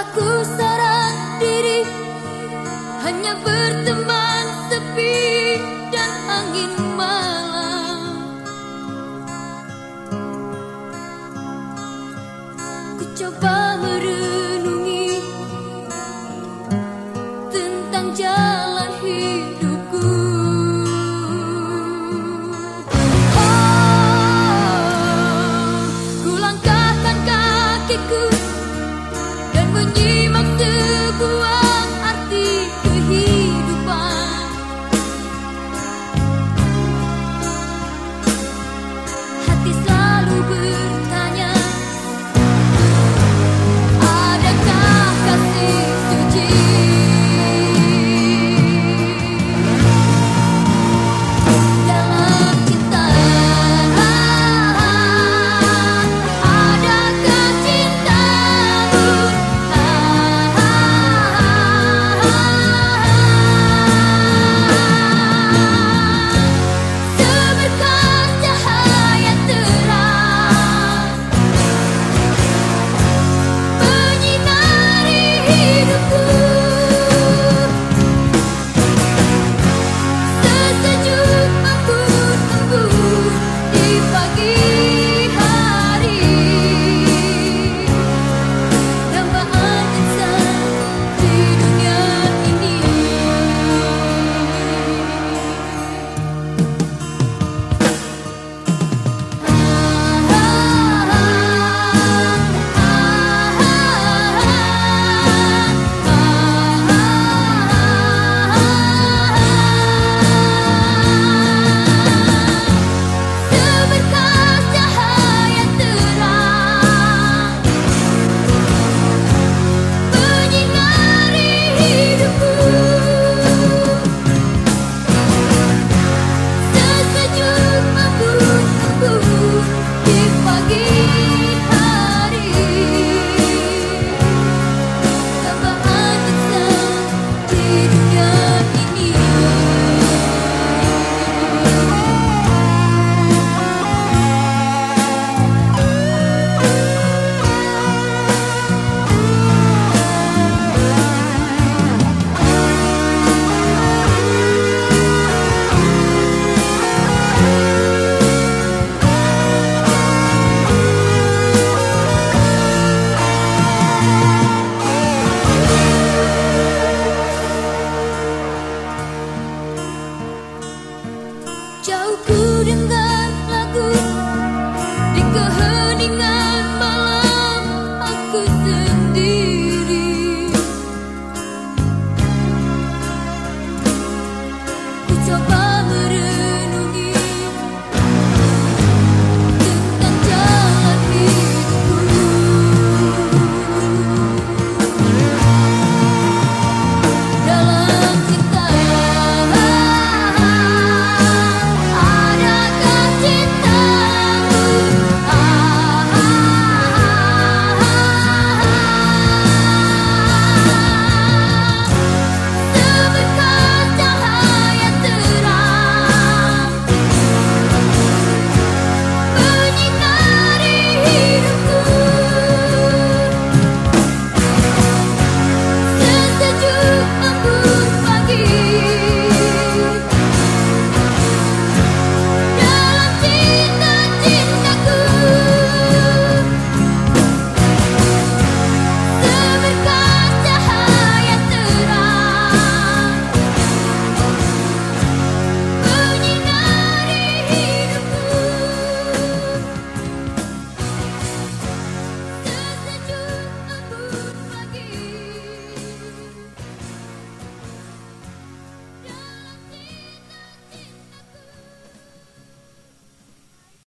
aku seorang diri hanya berteman sepi dan angin malam. Ku coba merenungi tentang jalan hidup. Ku dengar lagu di keheningan.